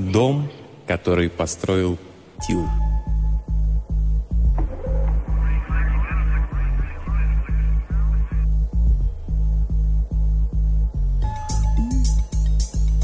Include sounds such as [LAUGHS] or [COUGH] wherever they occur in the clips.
дом, который построил Тил.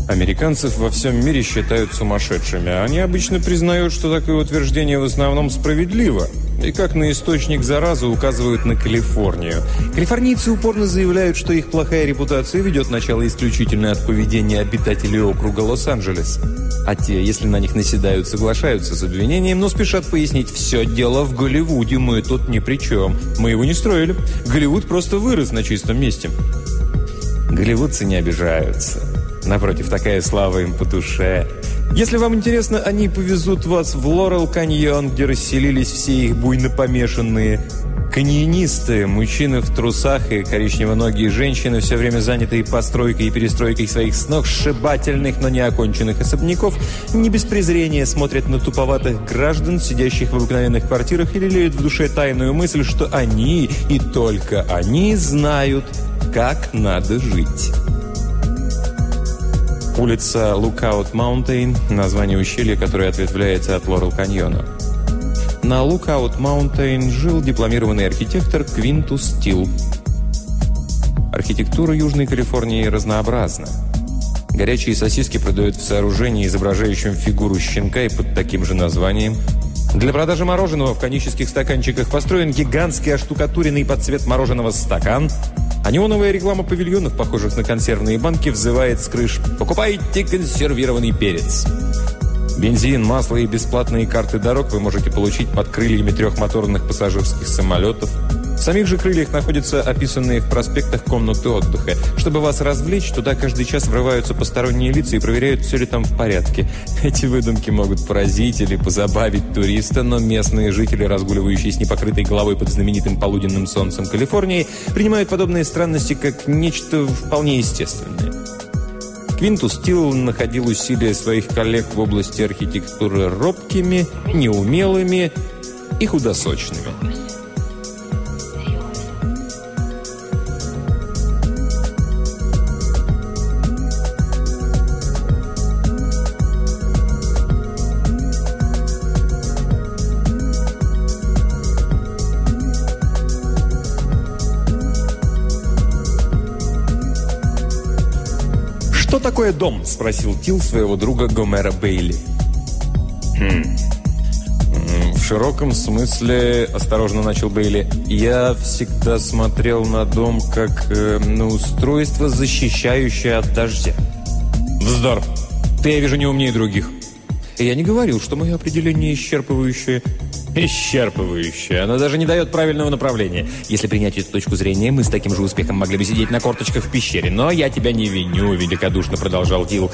Американцев во всем мире считают сумасшедшими. Они обычно признают, что такое утверждение в основном справедливо. И как на источник заразы указывают на Калифорнию. Калифорнийцы упорно заявляют, что их плохая репутация ведет начало исключительно от поведения обитателей округа Лос-Анджелес. А те, если на них наседают, соглашаются с обвинением, но спешат пояснить, все дело в Голливуде, мы тут ни при чем. Мы его не строили. Голливуд просто вырос на чистом месте. Голливудцы не обижаются. Напротив, такая слава им по душе. Если вам интересно, они повезут вас в Лорел-каньон, где расселились все их буйно помешанные. Каньонисты, мужчины в трусах и коричневоногие женщины, все время занятые постройкой и перестройкой своих сногсшибательных, но не оконченных особняков, не без презрения смотрят на туповатых граждан, сидящих в обыкновенных квартирах, и лелеют в душе тайную мысль, что они, и только они, знают, как надо жить. Улица Lookout Mountain – название ущелья, которое ответвляется от Лорел каньона. На Lookout Mountain жил дипломированный архитектор Квинтус Стил. Архитектура Южной Калифорнии разнообразна. Горячие сосиски продают в сооружении, изображающем фигуру щенка и под таким же названием. Для продажи мороженого в конических стаканчиках построен гигантский оштукатуренный под цвет мороженого стакан – а неоновая реклама павильонов, похожих на консервные банки, взывает с крыш «Покупайте консервированный перец». Бензин, масло и бесплатные карты дорог вы можете получить под крыльями трехмоторных пассажирских самолетов – в самих же крыльях находятся описанные в проспектах комнаты отдыха. Чтобы вас развлечь, туда каждый час врываются посторонние лица и проверяют, все ли там в порядке. [LAUGHS] Эти выдумки могут поразить или позабавить туриста, но местные жители, разгуливающие с непокрытой головой под знаменитым полуденным солнцем Калифорнии, принимают подобные странности как нечто вполне естественное. Квинтус Тилл находил усилия своих коллег в области архитектуры робкими, неумелыми и худосочными. Такое дом?» – спросил Тил своего друга Гомера Бейли. «Хм. В широком смысле, осторожно начал Бейли, я всегда смотрел на дом как э, на устройство, защищающее от дождя. Вздор. Ты, я вижу, не умнее других. Я не говорил, что мое определение исчерпывающее. Исчерпывающая. Она даже не дает правильного направления. Если принять эту точку зрения, мы с таким же успехом могли бы сидеть на корточках в пещере. Но я тебя не виню, великодушно продолжал Дил.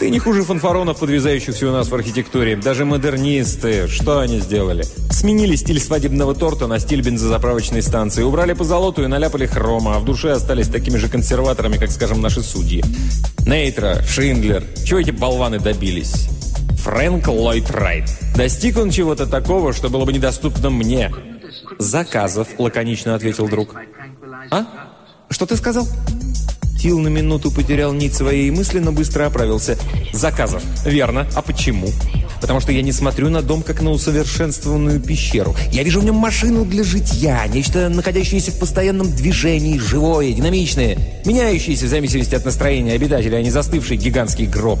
Ты не хуже фанфаронов, подвязающихся у нас в архитектуре. Даже модернисты. Что они сделали? Сменили стиль свадебного торта на стиль бензозаправочной станции. Убрали по золоту и наляпали хрома, а в душе остались такими же консерваторами, как, скажем, наши судьи. Нейтра, Шиндлер. Чего эти болваны добились? Фрэнк Ллойд Райт. Достиг он чего-то такого, что было бы недоступно мне. «Заказов», — лаконично ответил друг. «А? Что ты сказал?» Тил на минуту потерял нить своей мысли, но быстро оправился. «Заказов. Верно. А почему?» Потому что я не смотрю на дом как на усовершенствованную пещеру. Я вижу в нем машину для житья, нечто, находящееся в постоянном движении, живое, динамичное, меняющееся в зависимости от настроения обитателя, а не застывший гигантский гроб.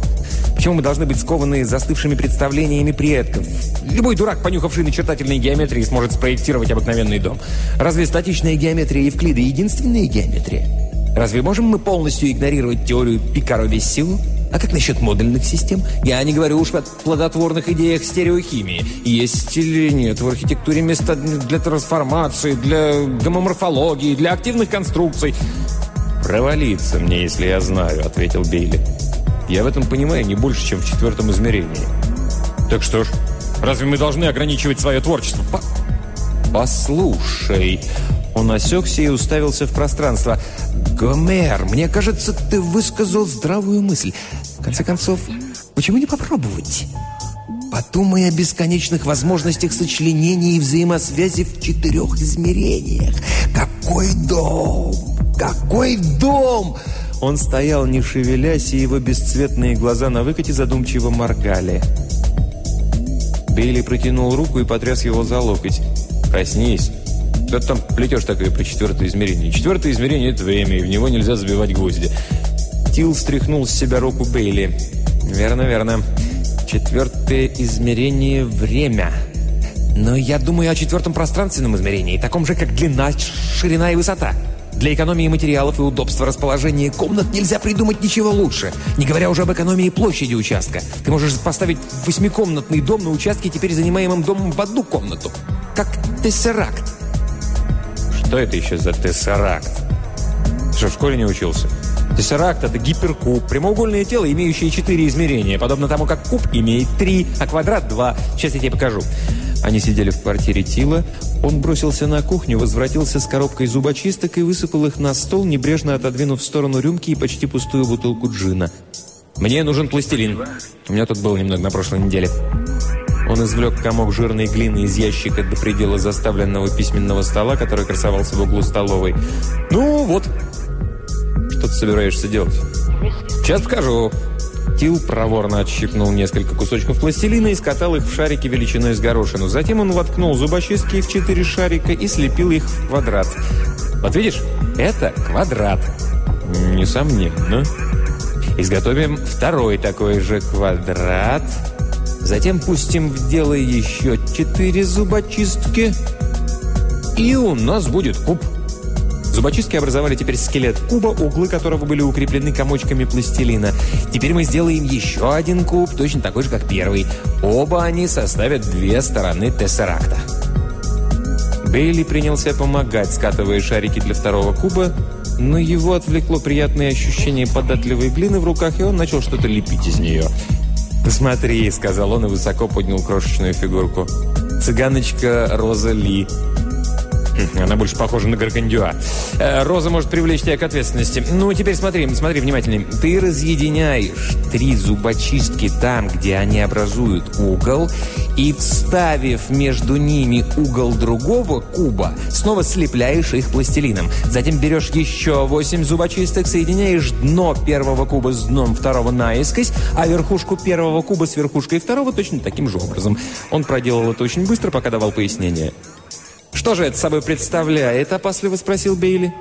Почему мы должны быть скованы застывшими представлениями предков? Любой дурак, понюхавший начертательные геометрии, сможет спроектировать обыкновенный дом. Разве статичная геометрия Евклида единственная геометрия? Разве можем мы полностью игнорировать теорию Пикаро-Вессилу? А как насчет модульных систем? Я не говорю уж о плодотворных идеях стереохимии. Есть или нет в архитектуре места для трансформации, для гомоморфологии, для активных конструкций? «Провалиться мне, если я знаю», — ответил Бейли. «Я в этом понимаю не больше, чем в четвертом измерении». «Так что ж, разве мы должны ограничивать свое творчество?» По «Послушай...» Он осекся и уставился в пространство. «Гомер, мне кажется, ты высказал здравую мысль. Конце концов, почему не попробовать?» Подумай о бесконечных возможностях сочленения и взаимосвязи в четырех измерениях. Какой дом! Какой дом! Он стоял, не шевелясь, и его бесцветные глаза на выкате задумчиво моргали. Бейли протянул руку и потряс его за локоть. «Проснись!» Что ты там плетешь такое про четвертое измерение? Четвертое измерение – это время, и в него нельзя забивать гвозди. Тил стряхнул с себя руку Бейли. «Верно, верно. Четвертое измерение – время. Но я думаю о четвертом пространственном измерении, таком же, как длина, ширина и высота. Для экономии материалов и удобства расположения комнат нельзя придумать ничего лучше, не говоря уже об экономии площади участка. Ты можешь поставить восьмикомнатный дом на участке, теперь занимаемым домом в одну комнату. Как тессеракт. Что это еще за тессеракт? Что, в школе не учился? Тессеракт – это гиперкуб, прямоугольное тело, имеющее четыре измерения, подобно тому, как куб имеет три, а квадрат – два. Сейчас я тебе покажу. Они сидели в квартире Тила. Он бросился на кухню, возвратился с коробкой зубочисток и высыпал их на стол, небрежно отодвинув в сторону рюмки и почти пустую бутылку джина. «Мне нужен пластилин. У меня тут был немного на прошлой неделе». Он извлек комок жирной глины из ящика до предела заставленного письменного стола, который красовался в углу столовой. «Ну вот, что собираешься делать?» «Сейчас покажу». Тил проворно отщипнул несколько кусочков пластилина и скатал их в шарики величиной с горошину. Затем он воткнул зубочистки в четыре шарика и слепил их в квадрат. «Вот видишь, это квадрат». «Несомненно». «Изготовим второй такой же квадрат». Затем пустим в дело еще четыре зубочистки. И у нас будет куб. Зубочистки образовали теперь скелет куба, углы которого были укреплены комочками пластилина. Теперь мы сделаем еще один куб, точно такой же, как первый. Оба они составят две стороны тессеракта. Бейли принялся помогать, скатывая шарики для второго куба, но его отвлекло приятное ощущение податливой глины в руках, и он начал что-то лепить из нее. «Смотри», — сказал он и высоко поднял крошечную фигурку. «Цыганочка Роза Ли». Она больше похожа на Гаргандюа. Э, Роза может привлечь тебя к ответственности. Ну, теперь смотри, смотри внимательнее. Ты разъединяешь три зубочистки там, где они образуют угол, и, вставив между ними угол другого куба, снова слепляешь их пластилином. Затем берешь еще восемь зубочисток, соединяешь дно первого куба с дном второго наискось, а верхушку первого куба с верхушкой второго точно таким же образом. Он проделал это очень быстро, пока давал пояснение. «Что же это собой представляет?» – опасливо спросил Бейли.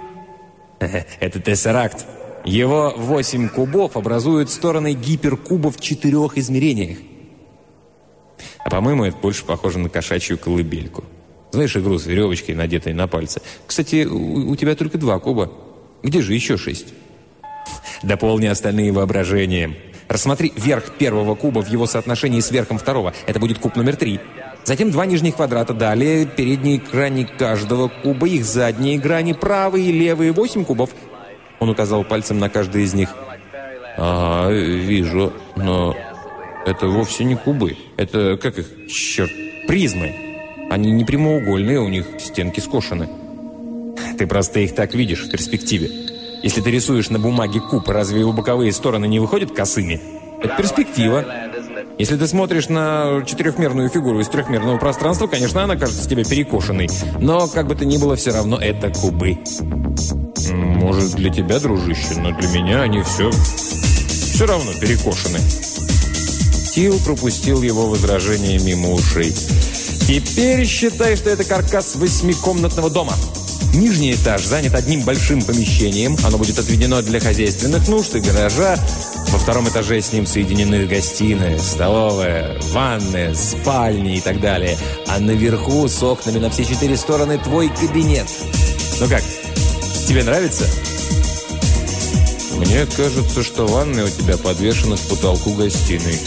[LAUGHS] «Это тессеракт. Его восемь кубов образуют стороны гиперкуба в четырех измерениях. А по-моему, это больше похоже на кошачью колыбельку. Знаешь игру с веревочкой, надетой на пальцы? Кстати, у тебя только два куба. Где же еще шесть? [LAUGHS] Дополни остальные воображением. Рассмотри верх первого куба в его соотношении с верхом второго. Это будет куб номер три. Затем два нижних квадрата. Далее передние грани каждого куба, их задние грани, правые и левые, восемь кубов. Он указал пальцем на каждый из них. «А, вижу, но это вовсе не кубы. Это, как их, черт, призмы. Они не прямоугольные, у них стенки скошены. Ты просто их так видишь в перспективе. Если ты рисуешь на бумаге куб, разве его боковые стороны не выходят косыми? Это перспектива. Если ты смотришь на четырехмерную фигуру из трехмерного пространства, конечно, она кажется тебе перекошенной. Но, как бы то ни было, все равно это кубы. Может, для тебя, дружище, но для меня они все... Все равно перекошены. Тил пропустил его возражение мимо ушей. «Теперь считай, что это каркас восьмикомнатного дома. Нижний этаж занят одним большим помещением. Оно будет отведено для хозяйственных нужд и гаража. Во втором этаже с ним соединены гостиная, столовая, ванная, спальня и так далее. А наверху с окнами на все четыре стороны твой кабинет. Ну как, тебе нравится?» «Мне кажется, что ванная у тебя подвешена к потолку гостиной».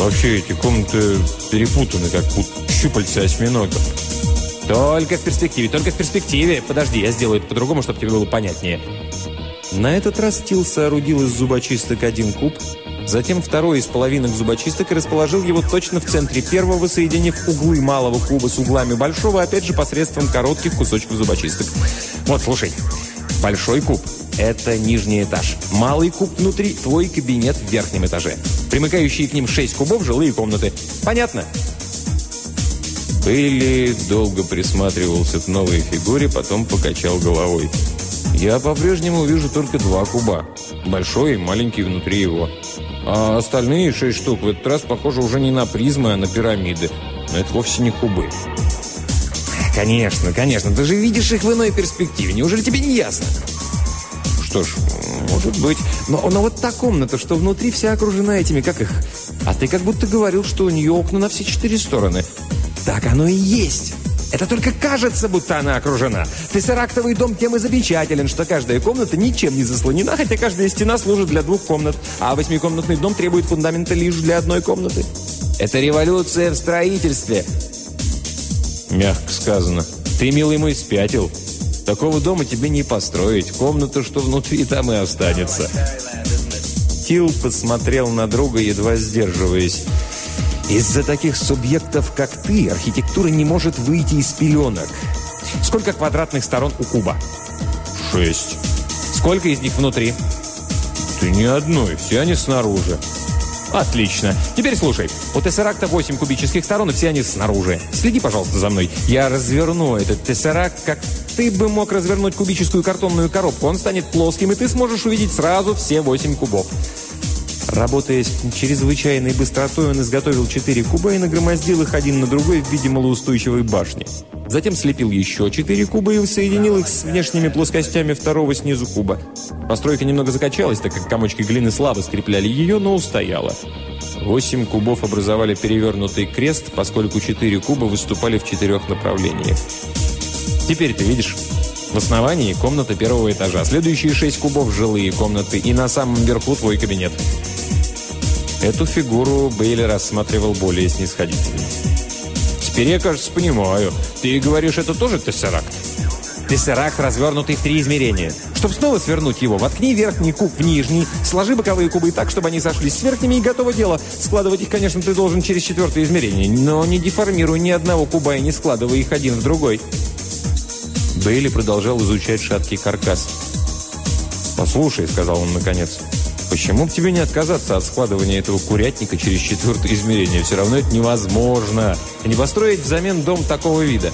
Вообще эти комнаты перепутаны, как щупальца осьминогов. Только в перспективе, только в перспективе. Подожди, я сделаю это по-другому, чтобы тебе было понятнее. На этот раз Тил соорудил из зубочисток один куб, затем второй из половинок зубочисток и расположил его точно в центре первого, соединив углы малого куба с углами большого, опять же посредством коротких кусочков зубочисток. Вот, слушай, большой куб это нижний этаж. Малый куб внутри, твой кабинет в верхнем этаже. Примыкающие к ним шесть кубов – жилые комнаты. Понятно? Бейли долго присматривался к новой фигуре, потом покачал головой. Я по-прежнему вижу только два куба. Большой и маленький внутри его. А остальные шесть штук в этот раз похожи уже не на призмы, а на пирамиды. Но это вовсе не кубы. Конечно, конечно. Ты же видишь их в иной перспективе. Неужели тебе не ясно? Что ж, может быть. Но, но вот та комната, что внутри вся окружена этими, как их... А ты как будто говорил, что у нее окна на все четыре стороны. Так оно и есть. Это только кажется, будто она окружена. Тессерактовый дом тем и замечателен, что каждая комната ничем не заслонена, хотя каждая стена служит для двух комнат, а восьмикомнатный дом требует фундамента лишь для одной комнаты. Это революция в строительстве. Мягко сказано. Ты, милый мой, спятил. Такого дома тебе не построить. Комната, что внутри, там и останется. Тил посмотрел на друга, едва сдерживаясь. Из-за таких субъектов, как ты, архитектура не может выйти из пеленок. Сколько квадратных сторон у куба? Шесть. Сколько из них внутри? Ты ни одной, все они снаружи. Отлично. Теперь слушай. У тессеракта 8 кубических сторон, и все они снаружи. Следи, пожалуйста, за мной. Я разверну этот тессеракт, как ты бы мог развернуть кубическую картонную коробку. Он станет плоским, и ты сможешь увидеть сразу все 8 кубов. Работая с чрезвычайной быстротой, он изготовил четыре куба и нагромоздил их один на другой в виде малоустойчивой башни. Затем слепил еще четыре куба и соединил их с внешними плоскостями второго снизу куба. Постройка немного закачалась, так как комочки глины слабо скрепляли ее, но устояла. Восемь кубов образовали перевернутый крест, поскольку четыре куба выступали в четырех направлениях. Теперь ты видишь... В основании комната первого этажа. Следующие шесть кубов – жилые комнаты. И на самом верху твой кабинет. Эту фигуру Бейли рассматривал более снисходительно. «Теперь я, кажется, понимаю. Ты говоришь, это тоже тессеракт?» Тессеракт, развернутый в три измерения. Чтобы снова свернуть его, воткни верхний куб в нижний, сложи боковые кубы так, чтобы они сошлись с верхними, и готово дело. Складывать их, конечно, ты должен через четвертое измерение, но не деформируй ни одного куба и не складывай их один в другой. Бейли продолжал изучать шаткий каркас. «Послушай», — сказал он наконец, — Почему бы тебе не отказаться от складывания этого курятника через четвертое измерение? Все равно это невозможно. Не построить взамен дом такого вида.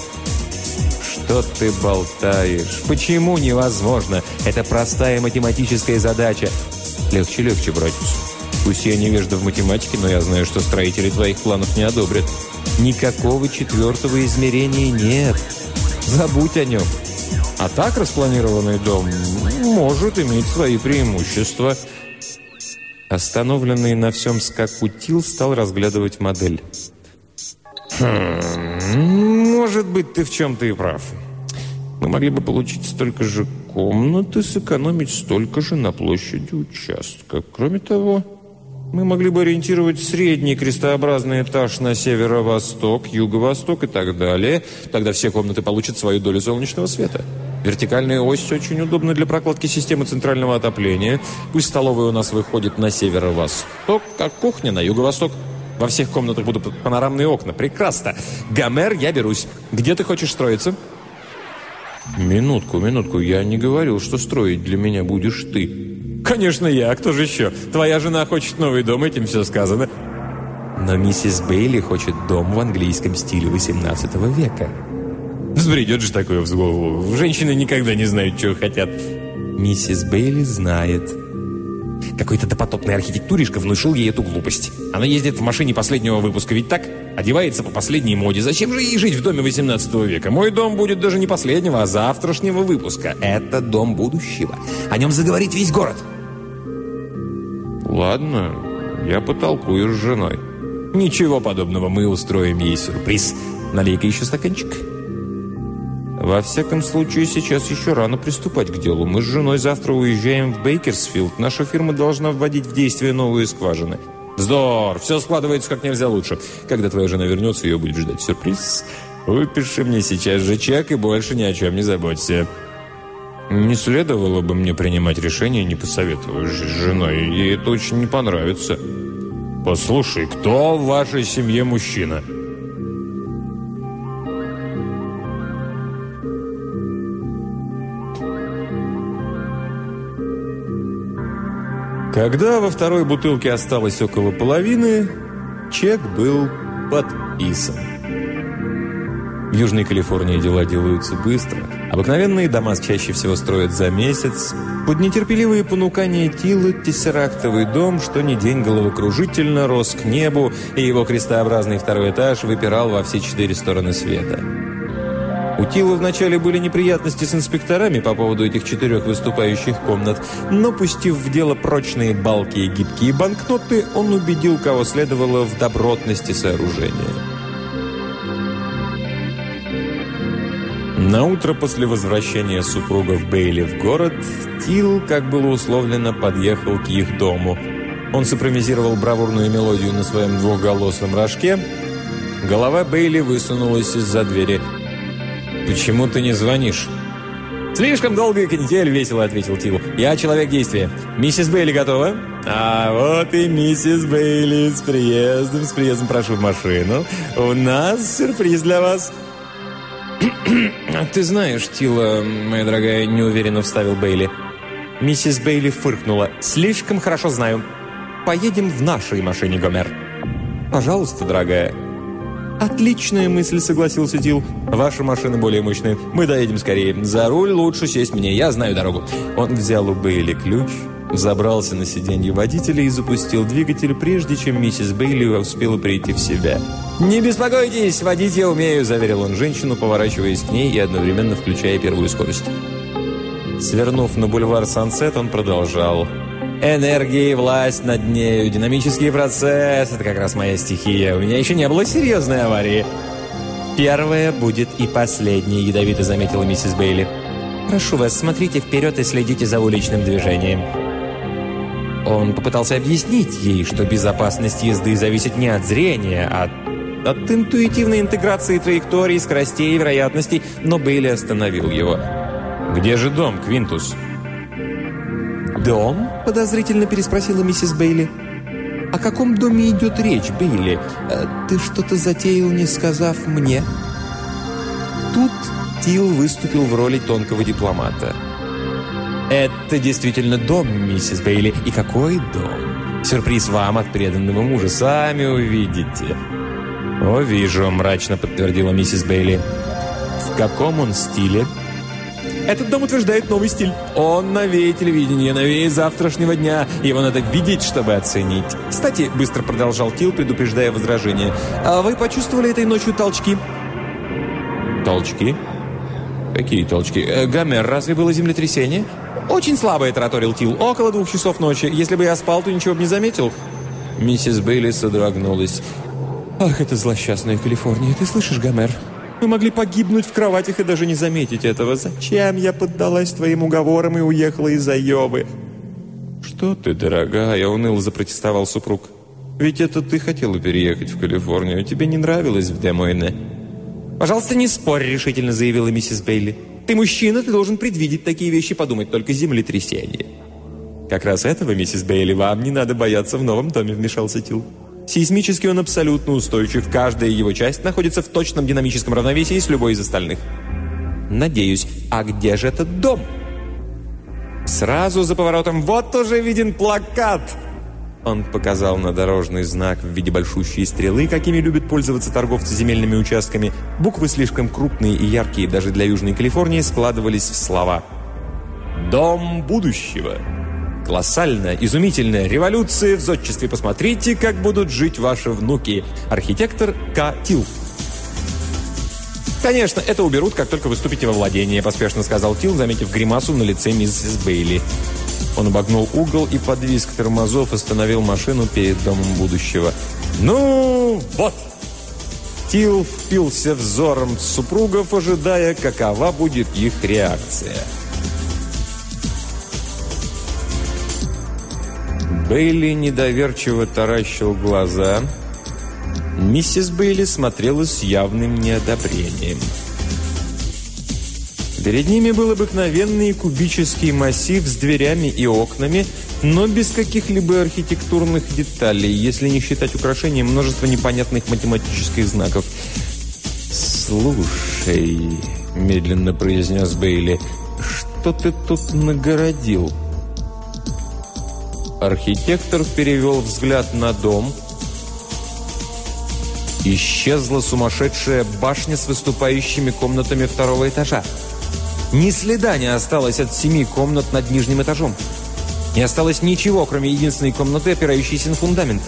Что ты болтаешь? Почему невозможно? Это простая математическая задача. Легче, легче, братец. Пусть я невежда в математике, но я знаю, что строители твоих планов не одобрят. Никакого четвертого измерения нет. Забудь о нем. А так распланированный дом может иметь свои преимущества – Остановленный на всем скаку Тил стал разглядывать модель. «Хм, может быть, ты в чем-то и прав. Мы могли бы получить столько же комнат и сэкономить столько же на площади участка. Кроме того, мы могли бы ориентировать средний крестообразный этаж на северо-восток, юго-восток и так далее. Тогда все комнаты получат свою долю солнечного света». Вертикальная ось очень удобна для прокладки системы центрального отопления. Пусть столовая у нас выходит на северо-восток, а кухня на юго-восток. Во всех комнатах будут панорамные окна. Прекрасно. Гомер, я берусь. Где ты хочешь строиться? Минутку, минутку. Я не говорил, что строить для меня будешь ты. Конечно, я. Кто же еще? Твоя жена хочет новый дом, этим все сказано. Но миссис Бейли хочет дом в английском стиле 18 века. Взбредет же такое в голову. Женщины никогда не знают, чего хотят. Миссис Бейли знает. Какой-то допотопный архитектуришка внушил ей эту глупость. Она ездит в машине последнего выпуска, ведь так? Одевается по последней моде. Зачем же ей жить в доме 18 века? Мой дом будет даже не последнего, а завтрашнего выпуска. Это дом будущего. О нем заговорит весь город. Ладно, я потолкую с женой. Ничего подобного, мы устроим ей сюрприз. Налей-ка еще стаканчик. Во всяком случае, сейчас еще рано приступать к делу. Мы с женой завтра уезжаем в Бейкерсфилд. Наша фирма должна вводить в действие новые скважины. Вздор! Все складывается как нельзя лучше. Когда твоя жена вернется, ее будет ждать сюрприз. Выпиши мне сейчас же чек и больше ни о чем не заботься. Не следовало бы мне принимать решение, не посоветовавшись с женой. Ей это очень не понравится. Послушай, кто в вашей семье мужчина? Когда во второй бутылке осталось около половины, чек был подписан. В Южной Калифорнии дела делаются быстро. Обыкновенные дома чаще всего строят за месяц. Под нетерпеливые понукания Тила тессерактовый дом, что ни день головокружительно, рос к небу, и его крестообразный второй этаж выпирал во все четыре стороны света. У Тила вначале были неприятности с инспекторами по поводу этих четырех выступающих комнат, но, пустив в дело прочные балки и гибкие банкноты, он убедил, кого следовало, в добротности сооружения. На утро после возвращения супругов Бейли в город, Тил, как было условлено, подъехал к их дому. Он симпровизировал бравурную мелодию на своем двухголосном рожке. Голова Бейли высунулась из-за двери. «Почему ты не звонишь?» «Слишком долгая канитель», — весело ответил Тил. «Я человек действия. Миссис Бейли готова?» «А вот и миссис Бейли. С приездом, с приездом прошу в машину. У нас сюрприз для вас». «Ты знаешь, Тила, моя дорогая, неуверенно вставил Бейли. Миссис Бейли фыркнула. «Слишком хорошо знаю. Поедем в нашей машине, Гомер». «Пожалуйста, дорогая». «Отличная мысль», — согласился Тил. «Ваша машина более мощная. Мы доедем скорее. За руль лучше сесть мне. Я знаю дорогу». Он взял у Бейли ключ, забрался на сиденье водителя и запустил двигатель, прежде чем миссис Бейли успела прийти в себя. «Не беспокойтесь, водить я умею», – заверил он женщину, поворачиваясь к ней и одновременно включая первую скорость. Свернув на бульвар Сансет, он продолжал. «Энергия и власть над нею, динамический процесс – это как раз моя стихия. У меня еще не было серьезной аварии». «Первая будет и последняя», – ядовито заметила миссис Бейли. «Прошу вас, смотрите вперед и следите за уличным движением». Он попытался объяснить ей, что безопасность езды зависит не от зрения, а от интуитивной интеграции траекторий, скоростей и вероятностей, но Бейли остановил его. «Где же дом, Квинтус?» «Дом?» – подозрительно переспросила миссис Бейли. «О каком доме идет речь, Бейли? Э, ты что-то затеял, не сказав мне?» Тут Тил выступил в роли тонкого дипломата. «Это действительно дом, миссис Бейли. И какой дом? Сюрприз вам от преданного мужа. Сами увидите». «О, вижу», — мрачно подтвердила миссис Бейли. «В каком он стиле?» Этот дом утверждает новый стиль. Он новее телевидения, новее завтрашнего дня. Его надо видеть, чтобы оценить. Кстати, быстро продолжал Тил, предупреждая возражение. А вы почувствовали этой ночью толчки? Толчки? Какие толчки? Э, Гомер, разве было землетрясение? Очень слабое, тараторил Тил. Около двух часов ночи. Если бы я спал, то ничего бы не заметил. Миссис Бейли содрогнулась. «Ах, это злосчастная Калифорния! Ты слышишь, Гомер? Мы могли погибнуть в кроватях и даже не заметить этого. Зачем я поддалась твоим уговорам и уехала из Айовы?» «Что ты, дорогая?» — уныло запротестовал супруг. «Ведь это ты хотела переехать в Калифорнию. Тебе не нравилось в Демойне?» «Пожалуйста, не спорь», — решительно заявила миссис Бейли. «Ты мужчина, ты должен предвидеть такие вещи, подумать только землетрясение». «Как раз этого, миссис Бейли, вам не надо бояться в новом доме», — вмешался Тил. Сейсмически он абсолютно устойчив. Каждая его часть находится в точном динамическом равновесии с любой из остальных. Надеюсь. А где же этот дом? Сразу за поворотом вот уже виден плакат. Он показал на дорожный знак в виде большущей стрелы, какими любят пользоваться торговцы земельными участками. Буквы слишком крупные и яркие даже для Южной Калифорнии складывались в слова. «Дом будущего». Колоссальная, изумительная революция в зодчестве. Посмотрите, как будут жить ваши внуки. Архитектор К. Тил. «Конечно, это уберут, как только выступите во владение», – поспешно сказал Тил, заметив гримасу на лице миссис Бейли. Он обогнул угол и под визг тормозов остановил машину перед домом будущего. «Ну, вот!» Тил впился взором супругов, ожидая, какова будет их реакция. Бейли недоверчиво таращил глаза. Миссис Бейли смотрела с явным неодобрением. Перед ними был обыкновенный кубический массив с дверями и окнами, но без каких-либо архитектурных деталей, если не считать украшением множества непонятных математических знаков. «Слушай», — медленно произнес Бейли, — «что ты тут нагородил?» Архитектор перевел взгляд на дом. Исчезла сумасшедшая башня с выступающими комнатами второго этажа. Ни следа не осталось от семи комнат над нижним этажом. Не осталось ничего, кроме единственной комнаты, опирающейся на фундамент.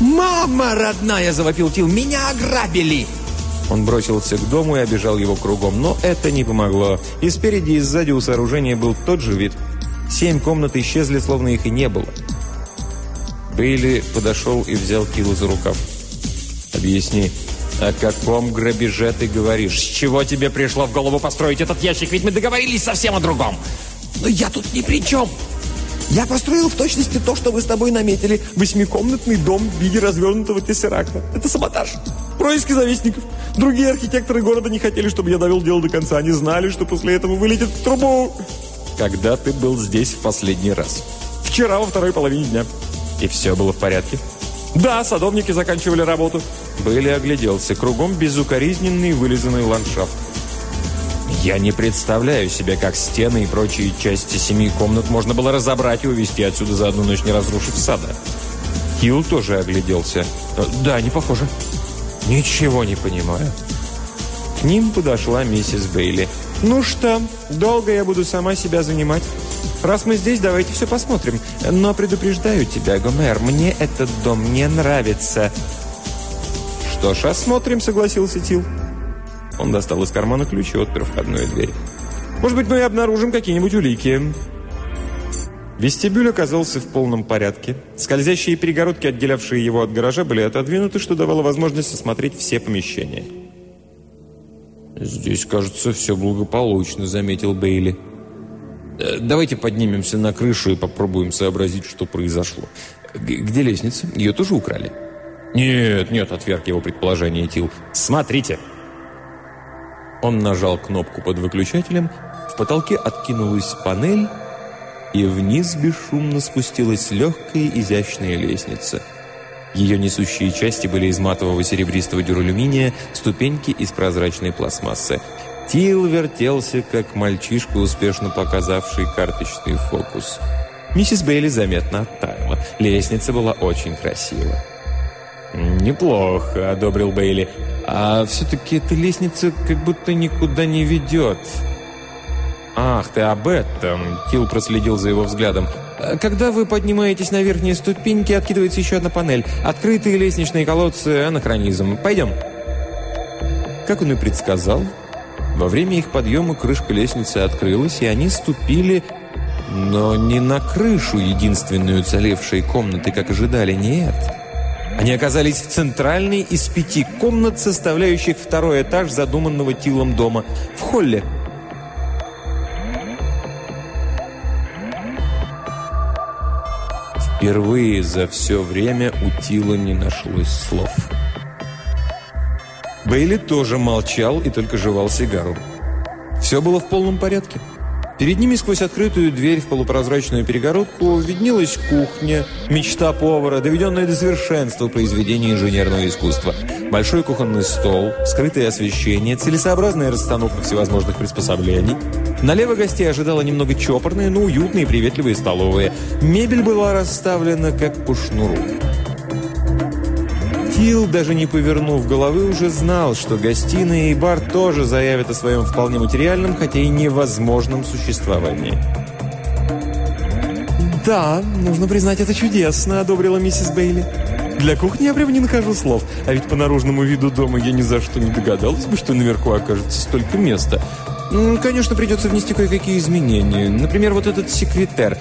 «Мама родная!» – завопил Тил. «Меня ограбили!» Он бросился к дому и обежал его кругом, но это не помогло. И спереди, и сзади у сооружения был тот же вид. Семь комнат исчезли, словно их и не было. Бейли подошел и взял Тила за рукав. «Объясни, о каком грабеже ты говоришь? С чего тебе пришло в голову построить этот ящик? Ведь мы договорились совсем о другом!» «Но я тут ни при чем!» Я построил в точности то, что вы с тобой наметили. Восьмикомнатный дом в виде развернутого тессеракта. Это саботаж. Происки завистников. Другие архитекторы города не хотели, чтобы я довел дело до конца. Они знали, что после этого вылетит в трубу. Когда ты был здесь в последний раз? Вчера во второй половине дня. И все было в порядке? Да, садовники заканчивали работу. Были огляделся. Кругом безукоризненный вылизанный ландшафт. Я не представляю себе, как стены и прочие части семи комнат можно было разобрать и увезти отсюда за одну ночь, не разрушив сада. Хилл тоже огляделся. Да, не похоже. Ничего не понимаю. К ним подошла миссис Бейли. «Ну что, долго я буду сама себя занимать? Раз мы здесь, давайте все посмотрим. Но предупреждаю тебя, Гомер, мне этот дом не нравится». «Что ж, осмотрим», — согласился Тил. Он достал из кармана ключ и отпер входную дверь. «Может быть, мы и обнаружим какие-нибудь улики». Вестибюль оказался в полном порядке. Скользящие перегородки, отделявшие его от гаража, были отодвинуты, что давало возможность осмотреть все помещения. «Здесь, кажется, все благополучно», — заметил Бейли. «Э, «Давайте поднимемся на крышу и попробуем сообразить, что произошло. Где лестница? Ее тоже украли?» «Нет, нет», — отверг его предположение Тил. «Смотрите!» Он нажал кнопку под выключателем, в потолке откинулась панель, и вниз бесшумно спустилась легкая изящная лестница. Ее несущие части были из матового серебристого дюралюминия, ступеньки из прозрачной пластмассы. Тил вертелся, как мальчишка, успешно показавший карточный фокус. Миссис Бейли заметно оттаяла. Лестница была очень красива. «Неплохо», — одобрил Бейли. «А все-таки эта лестница как будто никуда не ведет». «Ах, ты об этом!» — Тил проследил за его взглядом. «Когда вы поднимаетесь на верхние ступеньки, откидывается еще одна панель. Открытые лестничные колодцы — анахронизм. Пойдем». Как он и предсказал, во время их подъема крышка лестницы открылась, и они ступили, но не на крышу единственной уцелевшей комнаты, как ожидали, нет. Они оказались в центральной из пяти комнат, составляющих второй этаж задуманного Тилом дома, в холле. Впервые за все время у Тила не нашлось слов. Бейли тоже молчал и только жевал сигару. Все было в полном порядке. Перед ними сквозь открытую дверь в полупрозрачную перегородку виднелась кухня, мечта повара, доведенная до совершенства произведения инженерного искусства. Большой кухонный стол, скрытое освещение, целесообразная расстановка всевозможных приспособлений. Налево гостей ожидала немного чопорные, но уютные и приветливые столовые. Мебель была расставлена как по шнуру. Фил, даже не повернув головы, уже знал, что гостиная и бар тоже заявят о своем вполне материальном, хотя и невозможном существовании. «Да, нужно признать, это чудесно», — одобрила миссис Бейли. «Для кухни я прям не нахожу слов, а ведь по наружному виду дома я ни за что не догадалась бы, что наверху окажется столько места. Конечно, придется внести кое-какие изменения. Например, вот этот секретер.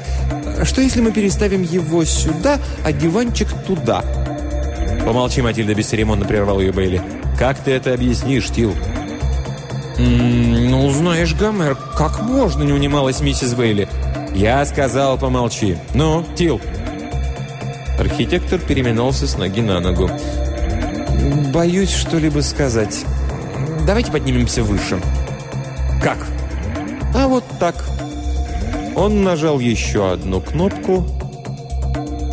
Что если мы переставим его сюда, а диванчик туда?» «Помолчи, Матильда, бесцеремонно прервал ее Бейли. Как ты это объяснишь, Тил?» «Ну, знаешь, Гомер, как можно?» – не унималась миссис Бейли. «Я сказал, помолчи. Ну, Тил?» Архитектор переминался с ноги на ногу. «Боюсь что-либо сказать. Давайте поднимемся выше». «Как?» «А вот так». Он нажал еще одну кнопку,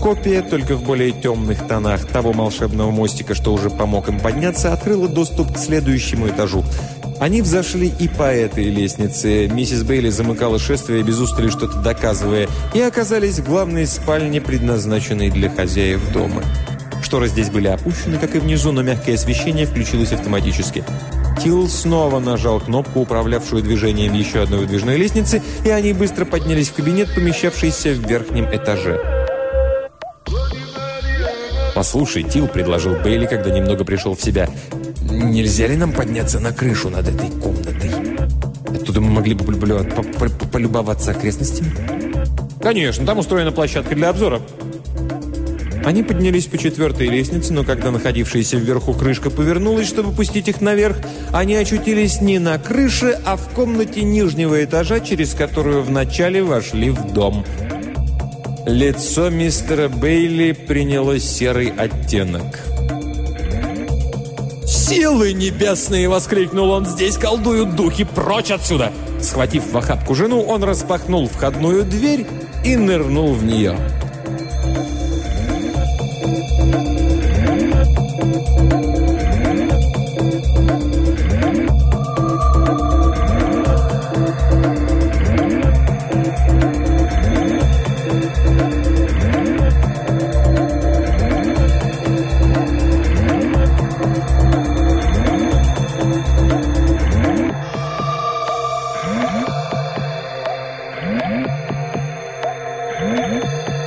Копия, только в более темных тонах, того волшебного мостика, что уже помог им подняться, открыла доступ к следующему этажу. Они взошли и по этой лестнице. Миссис Бейли замыкала шествие, без устали что-то доказывая, и оказались в главной спальне, предназначенной для хозяев дома. Шторы здесь были опущены, как и внизу, но мягкое освещение включилось автоматически. Тилл снова нажал кнопку, управлявшую движением еще одной выдвижной лестницы, и они быстро поднялись в кабинет, помещавшийся в верхнем этаже. «Послушай, Тилл», — предложил Бейли, когда немного пришел в себя, «нельзя ли нам подняться на крышу над этой комнатой? Оттуда мы могли бы полюбоваться окрестностями?» «Конечно, там устроена площадка для обзора». Они поднялись по четвертой лестнице, но когда находившаяся вверху крышка повернулась, чтобы пустить их наверх, они очутились не на крыше, а в комнате нижнего этажа, через которую вначале вошли в дом. Лицо мистера Бейли приняло серый оттенок. «Силы небесные!» — воскликнул он. «Здесь колдуют духи! Прочь отсюда!» Схватив в охапку жену, он распахнул входную дверь и нырнул в нее. Тил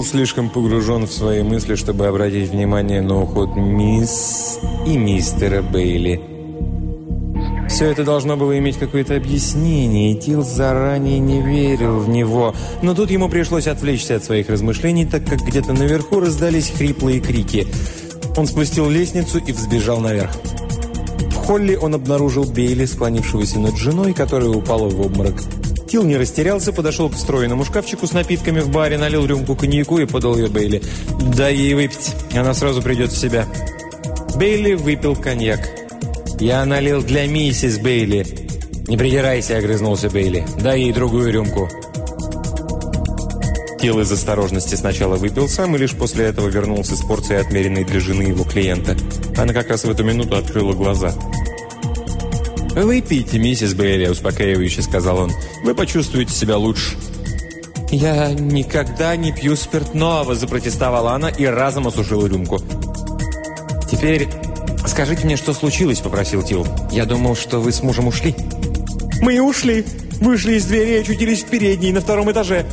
был слишком погружен в свои мысли, чтобы обратить внимание на уход мисс и мистера Бейли. Все это должно было иметь какое-то объяснение, и Тил заранее не верил в него. Но тут ему пришлось отвлечься от своих размышлений, так как где-то наверху раздались хриплые крики. Он спустил лестницу и взбежал наверх. В холле он обнаружил Бейли, склонившегося над женой, которая упала в обморок. Тил не растерялся, подошел к встроенному шкафчику с напитками в баре, налил рюмку коньяку и подал ее Бейли. «Дай ей выпить, она сразу придет в себя». Бейли выпил коньяк. «Я налил для миссис Бейли». «Не придирайся», — огрызнулся Бейли. «Дай ей другую рюмку». Тил из осторожности сначала выпил сам и лишь после этого вернулся с порцией, отмеренной для жены его клиента. Она как раз в эту минуту открыла глаза. «Выпейте, миссис Бейли», — успокаивающе сказал он. «Вы почувствуете себя лучше». «Я никогда не пью спиртного», — запротестовала она и разом осушила рюмку. «Теперь скажите мне, что случилось?» — попросил Тил. «Я думал, что вы с мужем ушли». «Мы и ушли. Вышли из двери и очутились в передней на втором этаже».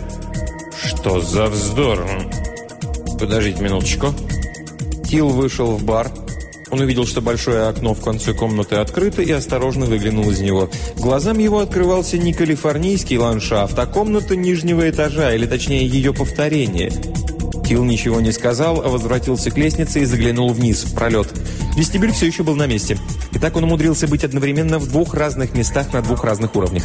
«Что за вздор?» «Подождите минуточку». Тил вышел в бар, он увидел, что большое окно в конце комнаты открыто и осторожно выглянул из него. Глазам его открывался не калифорнийский ландшафт, а комната нижнего этажа, или точнее ее повторение. Килл ничего не сказал, а возвратился к лестнице и заглянул вниз, в пролет. Вестибюль все еще был на месте. И так он умудрился быть одновременно в двух разных местах на двух разных уровнях.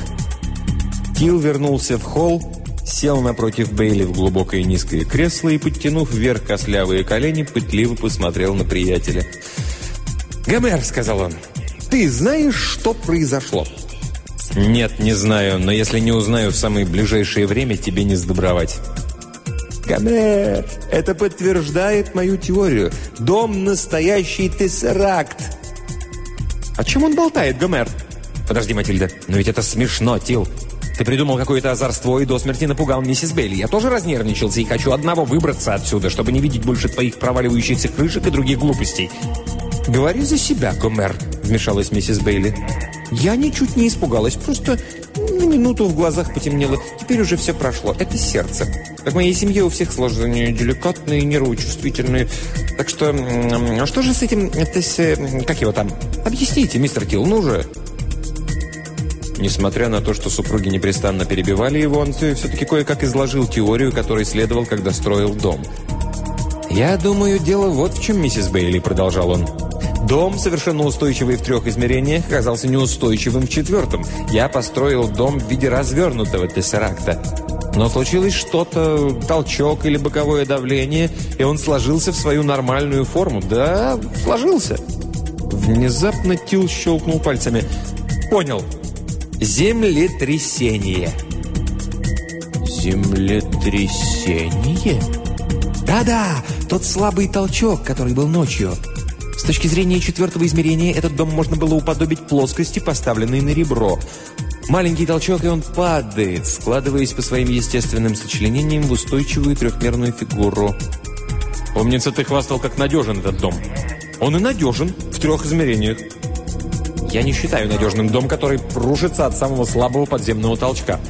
Килл вернулся в холл, сел напротив Бейли в глубокое низкое кресло и, подтянув вверх костлявые колени, пытливо посмотрел на приятеля. «Гомер», — сказал он, — «ты знаешь, что произошло?» «Нет, не знаю, но если не узнаю в самое ближайшее время, тебе не сдобровать». «Гомер, это подтверждает мою теорию. Дом — настоящий тессеракт». «О чем он болтает, Гомер?» «Подожди, Матильда, но ведь это смешно, Тил. Ты придумал какое-то озорство и до смерти напугал миссис Белли. Я тоже разнервничался и хочу одного выбраться отсюда, чтобы не видеть больше твоих проваливающихся крышек и других глупостей. «Говори за себя, Гомер», — вмешалась миссис Бейли. «Я ничуть не испугалась, просто на минуту в глазах потемнело. Теперь уже все прошло. Это сердце. В моей семье у всех сложные, деликатные, нервы чувствительные. Так что, а что же с этим, это с, как его там? Объясните, мистер Килл, ну же!» Несмотря на то, что супруги непрестанно перебивали его, он все-таки кое-как изложил теорию, которой следовал, когда строил дом. «Я думаю, дело вот в чем, миссис Бейли», — продолжал он. Дом, совершенно устойчивый в трех измерениях, оказался неустойчивым в четвертом. Я построил дом в виде развернутого тессеракта. Но случилось что-то, толчок или боковое давление, и он сложился в свою нормальную форму. Да, сложился. Внезапно Тил щелкнул пальцами. «Понял. Землетрясение». «Землетрясение?» «Да-да, тот слабый толчок, который был ночью». С точки зрения четвертого измерения, этот дом можно было уподобить плоскости, поставленной на ребро. Маленький толчок, и он падает, складываясь по своим естественным сочленениям в устойчивую трехмерную фигуру. Помнится, ты хвастал, как надежен этот дом. Он и надежен в трех измерениях. Я не считаю надежным дом, который рушится от самого слабого подземного толчка.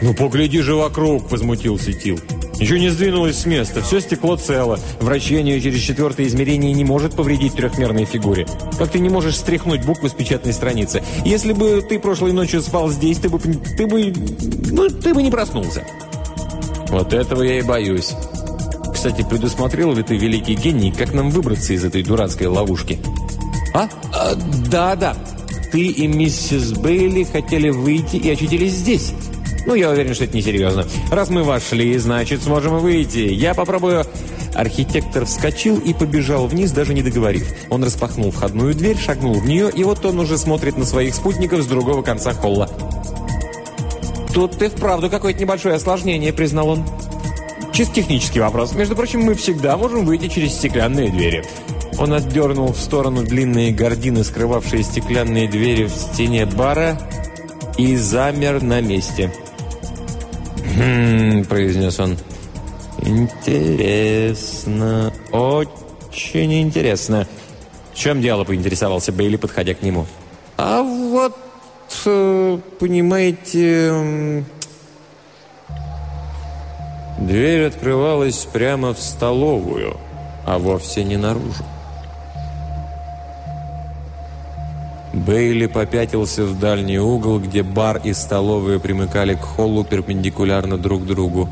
«Ну, погляди же вокруг!» – возмутился Тил. Ничего не сдвинулось с места, все стекло цело. Вращение через четвертое измерение не может повредить трехмерной фигуре. Как ты не можешь стряхнуть буквы с печатной страницы? Если бы ты прошлой ночью спал здесь, ты бы, ты бы, ну, ты бы не проснулся. Вот этого я и боюсь. Кстати, предусмотрел ли ты, великий гений, как нам выбраться из этой дурацкой ловушки? А? а да, да. Ты и миссис Бейли хотели выйти и очутились здесь. Ну, я уверен, что это несерьезно. Раз мы вошли, значит, сможем выйти. Я попробую... Архитектор вскочил и побежал вниз, даже не договорив. Он распахнул входную дверь, шагнул в нее, и вот он уже смотрит на своих спутников с другого конца холла. «Тут ты вправду какое-то небольшое осложнение», — признал он. «Чисто технический вопрос. Между прочим, мы всегда можем выйти через стеклянные двери». Он отдернул в сторону длинные гардины, скрывавшие стеклянные двери в стене бара, и замер на месте. «Хм...» – произнес он. «Интересно, очень интересно». «В чем дело?» – поинтересовался Бейли, подходя к нему. «А вот, э, понимаете...» Дверь открывалась прямо в столовую, а вовсе не наружу. Бейли попятился в дальний угол, где бар и столовая примыкали к холлу перпендикулярно друг другу.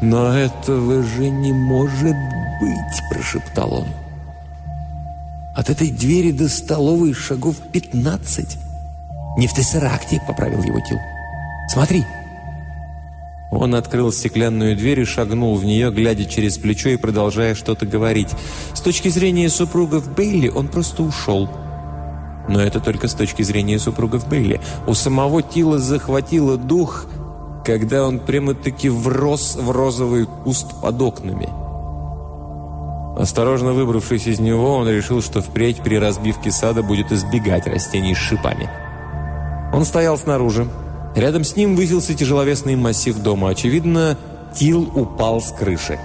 «Но этого же не может быть!» – прошептал он. «От этой двери до столовой шагов пятнадцать!» «Не в Тессеракте!» – поправил его Тил. «Смотри!» Он открыл стеклянную дверь и шагнул в нее, глядя через плечо и продолжая что-то говорить. С точки зрения супругов Бейли он просто ушел – но это только с точки зрения супругов Бейли. У самого Тила захватило дух, когда он прямо-таки врос в розовый куст под окнами. Осторожно выбравшись из него, он решил, что впредь при разбивке сада будет избегать растений с шипами. Он стоял снаружи. Рядом с ним высился тяжеловесный массив дома. Очевидно, Тил упал с крыши.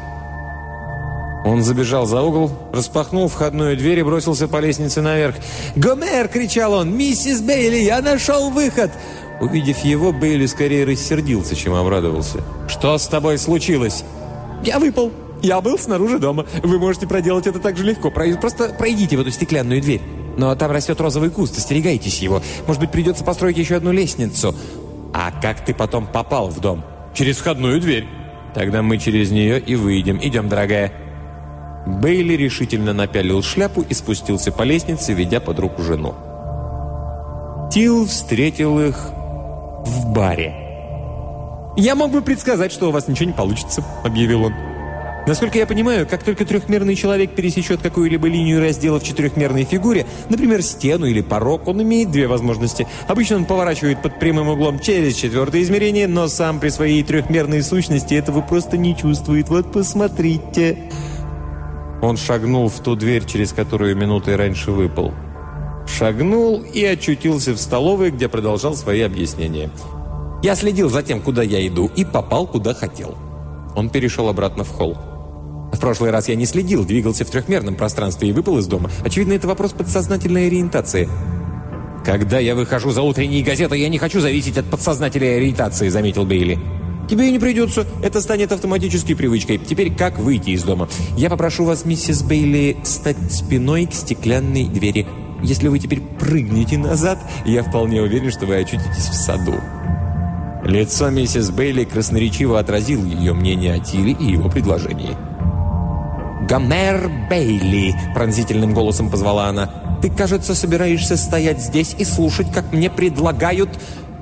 Он забежал за угол, распахнул входную дверь и бросился по лестнице наверх. «Гомер!» — кричал он. «Миссис Бейли, я нашел выход!» Увидев его, Бейли скорее рассердился, чем обрадовался. «Что с тобой случилось?» «Я выпал. Я был снаружи дома. Вы можете проделать это так же легко. Просто пройдите в эту стеклянную дверь. Но там растет розовый куст, остерегайтесь его. Может быть, придется построить еще одну лестницу. А как ты потом попал в дом?» «Через входную дверь». «Тогда мы через нее и выйдем. Идем, дорогая». Бейли решительно напялил шляпу и спустился по лестнице, ведя под руку жену. Тил встретил их в баре. «Я мог бы предсказать, что у вас ничего не получится», — объявил он. Насколько я понимаю, как только трехмерный человек пересечет какую-либо линию раздела в четырехмерной фигуре, например, стену или порог, он имеет две возможности. Обычно он поворачивает под прямым углом через четвертое измерение, но сам при своей трехмерной сущности этого просто не чувствует. Вот посмотрите. Он шагнул в ту дверь, через которую минутой раньше выпал. Шагнул и очутился в столовой, где продолжал свои объяснения. Я следил за тем, куда я иду, и попал, куда хотел. Он перешел обратно в холл. В прошлый раз я не следил, двигался в трехмерном пространстве и выпал из дома. Очевидно, это вопрос подсознательной ориентации. «Когда я выхожу за утренние газеты, я не хочу зависеть от подсознательной ориентации», — заметил Бейли. Тебе и не придется. Это станет автоматической привычкой. Теперь как выйти из дома? Я попрошу вас, миссис Бейли, стать спиной к стеклянной двери. Если вы теперь прыгнете назад, я вполне уверен, что вы очутитесь в саду». Лицо миссис Бейли красноречиво отразило ее мнение о Тиле и его предложении. «Гомер Бейли!» – пронзительным голосом позвала она. «Ты, кажется, собираешься стоять здесь и слушать, как мне предлагают...»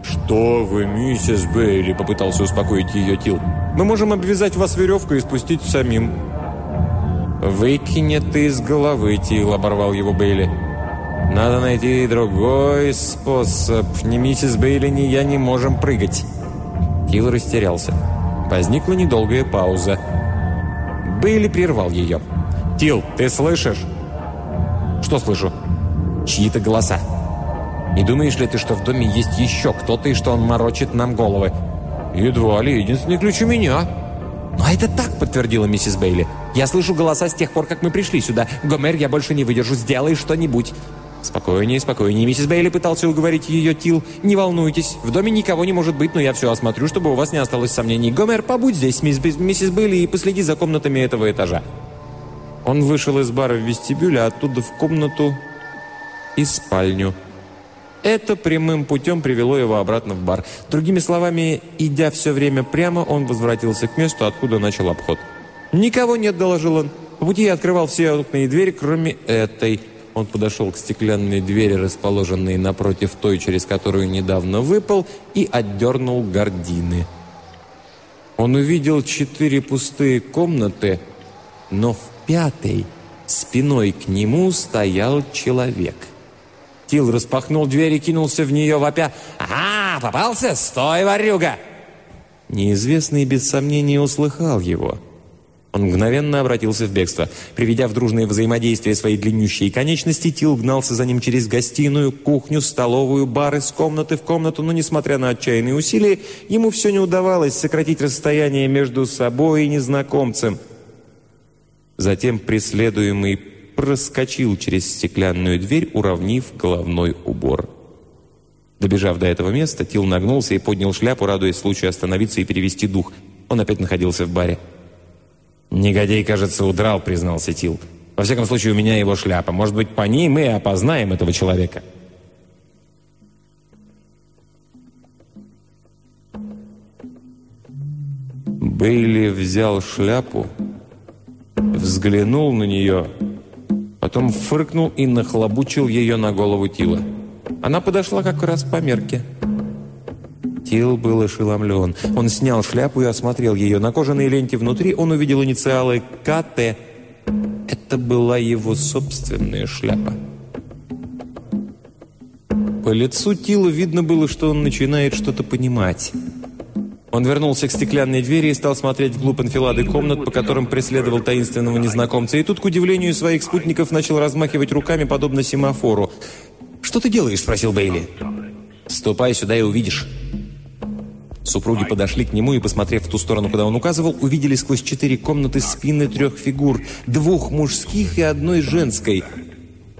«Что вы, миссис Бейли?» – попытался успокоить ее Тил. «Мы можем обвязать вас веревкой и спустить самим». «Выкинь это из головы, Тил», – оборвал его Бейли. «Надо найти другой способ. Ни миссис Бейли, ни я не можем прыгать». Тил растерялся. Возникла недолгая пауза. Бейли прервал ее. «Тил, ты слышишь?» «Что слышу?» «Чьи-то голоса». «Не думаешь ли ты, что в доме есть еще кто-то и что он морочит нам головы?» «Едва ли. Единственный ключ у меня». «Но это так», — подтвердила миссис Бейли. «Я слышу голоса с тех пор, как мы пришли сюда. Гомер, я больше не выдержу. Сделай что-нибудь». «Спокойнее, спокойнее. Миссис Бейли пытался уговорить ее Тил. Не волнуйтесь. В доме никого не может быть, но я все осмотрю, чтобы у вас не осталось сомнений. Гомер, побудь здесь, мисс, миссис Бейли, и последи за комнатами этого этажа». Он вышел из бара в вестибюль, а оттуда в комнату и спальню. Это прямым путем привело его обратно в бар. Другими словами, идя все время прямо, он возвратился к месту, откуда начал обход. «Никого нет», — доложил он. По пути я открывал все окна и двери, кроме этой. Он подошел к стеклянной двери, расположенной напротив той, через которую недавно выпал, и отдернул гардины. Он увидел четыре пустые комнаты, но в пятой спиной к нему стоял человек. Тил распахнул дверь и кинулся в нее, вопя «А, попался? Стой, ворюга!» Неизвестный без сомнения услыхал его – он мгновенно обратился в бегство. Приведя в дружное взаимодействие свои длиннющие конечности, Тил гнался за ним через гостиную, кухню, столовую, бар из комнаты в комнату, но, несмотря на отчаянные усилия, ему все не удавалось сократить расстояние между собой и незнакомцем. Затем преследуемый проскочил через стеклянную дверь, уравнив головной убор. Добежав до этого места, Тил нагнулся и поднял шляпу, радуясь случаю остановиться и перевести дух. Он опять находился в баре. «Негодей, кажется, удрал», — признался Тил. «Во всяком случае, у меня его шляпа. Может быть, по ней мы и опознаем этого человека». Бейли взял шляпу, взглянул на нее, потом фыркнул и нахлобучил ее на голову Тила. Она подошла как раз по мерке. Тил был ошеломлен. Он снял шляпу и осмотрел ее. На кожаной ленте внутри он увидел инициалы КТ. Это была его собственная шляпа. По лицу Тила видно было, что он начинает что-то понимать. Он вернулся к стеклянной двери и стал смотреть вглубь анфилады комнат, по которым преследовал таинственного незнакомца. И тут, к удивлению своих спутников, начал размахивать руками, подобно семафору. «Что ты делаешь?» – спросил Бейли. «Ступай сюда и увидишь». Супруги подошли к нему и, посмотрев в ту сторону, куда он указывал, увидели сквозь четыре комнаты спины трех фигур, двух мужских и одной женской.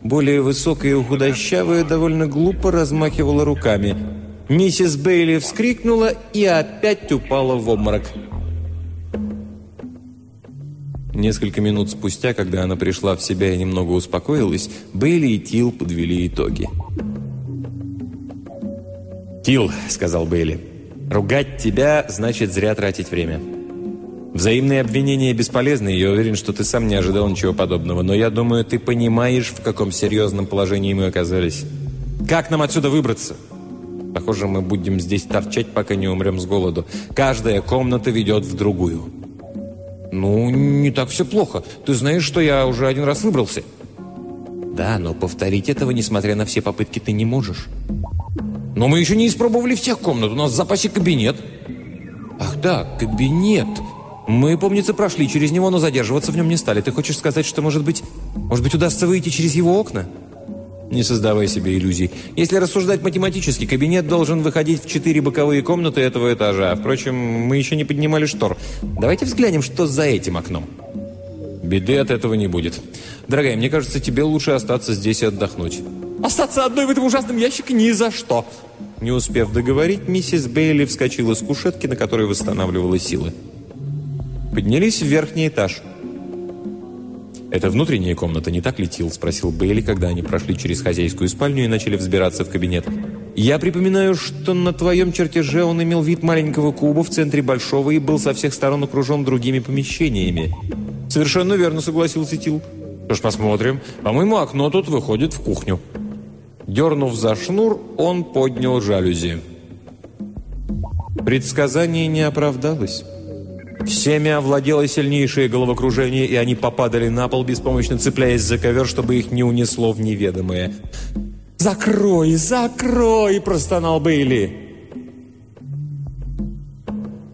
Более высокая и худощавая довольно глупо размахивала руками. Миссис Бейли вскрикнула и опять упала в обморок. Несколько минут спустя, когда она пришла в себя и немного успокоилась, Бейли и Тил подвели итоги. «Тил», — сказал Бейли, — Ругать тебя значит зря тратить время. Взаимные обвинения бесполезны, и я уверен, что ты сам не ожидал ничего подобного. Но я думаю, ты понимаешь, в каком серьезном положении мы оказались. Как нам отсюда выбраться? Похоже, мы будем здесь торчать, пока не умрем с голоду. Каждая комната ведет в другую. Ну, не так все плохо. Ты знаешь, что я уже один раз выбрался? Да, но повторить этого, несмотря на все попытки, ты не можешь. Но мы еще не испробовали всех комнат, у нас в запасе кабинет. Ах да, кабинет. Мы, помнится, прошли через него, но задерживаться в нем не стали. Ты хочешь сказать, что, может быть, может быть, удастся выйти через его окна? Не создавай себе иллюзий. Если рассуждать математически, кабинет должен выходить в четыре боковые комнаты этого этажа. Впрочем, мы еще не поднимали штор. Давайте взглянем, что за этим окном. Беды от этого не будет. Дорогая, мне кажется, тебе лучше остаться здесь и отдохнуть. Остаться одной в этом ужасном ящике ни за что. Не успев договорить, миссис Бейли вскочила с кушетки, на которой восстанавливала силы. Поднялись в верхний этаж. «Это внутренняя комната, не так летил?» – спросил Бейли, когда они прошли через хозяйскую спальню и начали взбираться в кабинет. «Я припоминаю, что на твоем чертеже он имел вид маленького куба в центре большого и был со всех сторон окружен другими помещениями. «Совершенно верно», — согласился Тил. «Что ж, посмотрим. По-моему, окно тут выходит в кухню». Дернув за шнур, он поднял жалюзи. Предсказание не оправдалось. Всеми овладело сильнейшее головокружение, и они попадали на пол, беспомощно цепляясь за ковер, чтобы их не унесло в неведомое. «Закрой, закрой!» – простонал Бейли.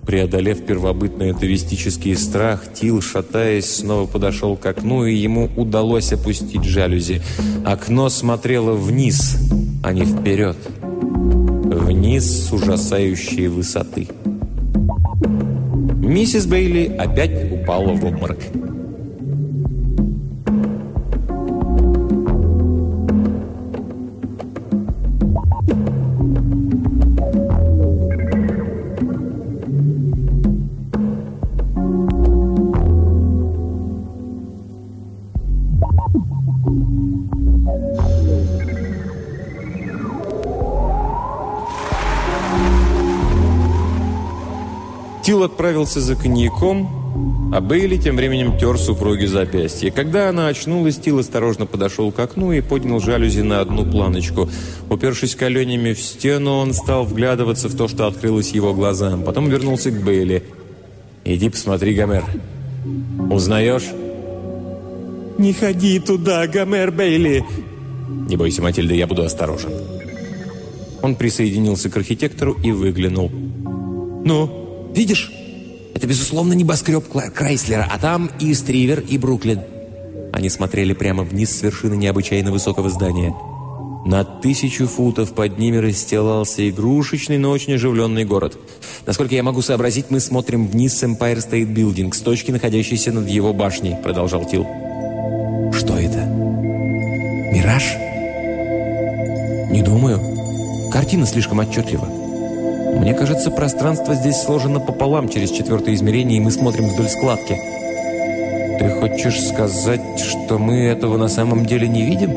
Преодолев первобытный атовистический страх, Тил, шатаясь, снова подошел к окну, и ему удалось опустить жалюзи. Окно смотрело вниз, а не вперед. Вниз с ужасающей высоты. Миссис Бейли опять упала в обморок. Тил отправился за коньяком, а Бейли тем временем тер супруге запястье. Когда она очнулась, Тил осторожно подошел к окну и поднял жалюзи на одну планочку. Упершись коленями в стену, он стал вглядываться в то, что открылось его глазам. Потом вернулся к Бейли. «Иди посмотри, Гомер. Узнаешь?» «Не ходи туда, Гомер Бейли!» «Не бойся, Матильда, я буду осторожен». Он присоединился к архитектору и выглянул. «Ну?» Видишь? Это, безусловно, небоскреб Крайслера, а там и Стривер, и Бруклин. Они смотрели прямо вниз с вершины необычайно высокого здания. На тысячу футов под ними расстилался игрушечный, но очень оживленный город. Насколько я могу сообразить, мы смотрим вниз с Empire State Building, с точки, находящейся над его башней, продолжал Тил. Что это? Мираж? Не думаю. Картина слишком отчетлива. Мне кажется, пространство здесь сложено пополам через четвертое измерение, и мы смотрим вдоль складки. Ты хочешь сказать, что мы этого на самом деле не видим?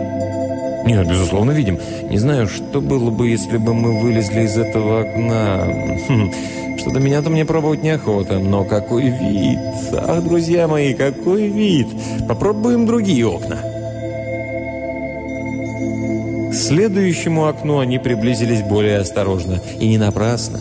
Нет, безусловно, видим. Не знаю, что было бы, если бы мы вылезли из этого окна. Хм, что до меня-то мне пробовать неохота. Но какой вид! Ах, друзья мои, какой вид! Попробуем другие окна. Следующему окну они приблизились более осторожно. И не напрасно.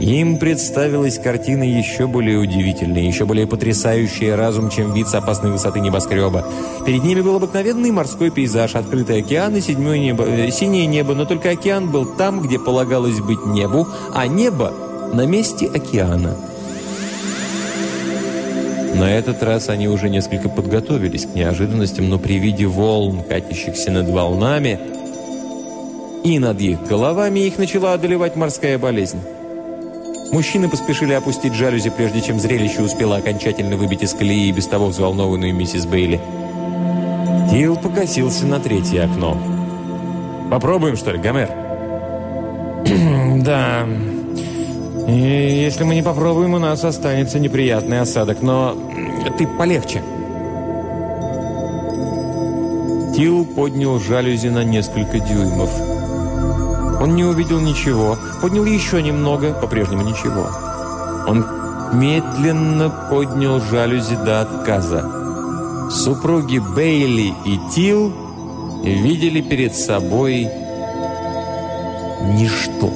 Им представилась картина еще более удивительная, еще более потрясающая разум, чем вид с опасной высоты небоскреба. Перед ними был обыкновенный морской пейзаж, открытый океан и седьмое небо, э, синее небо, но только океан был там, где полагалось быть небу, а небо на месте океана. На этот раз они уже несколько подготовились к неожиданностям, но при виде волн, катящихся над волнами, и над их головами их начала одолевать морская болезнь. Мужчины поспешили опустить жалюзи, прежде чем зрелище успело окончательно выбить из колеи без того взволнованную миссис Бейли. Тил покосился на третье окно. «Попробуем, что ли, Гомер?» [CLEARS THROAT] «Да. И если мы не попробуем, у нас останется неприятный осадок. Но ты полегче». Тил поднял жалюзи на несколько дюймов. Он не увидел ничего. Поднял еще немного, по-прежнему ничего. Он медленно поднял жалюзи до отказа. Супруги Бейли и Тил видели перед собой ничто.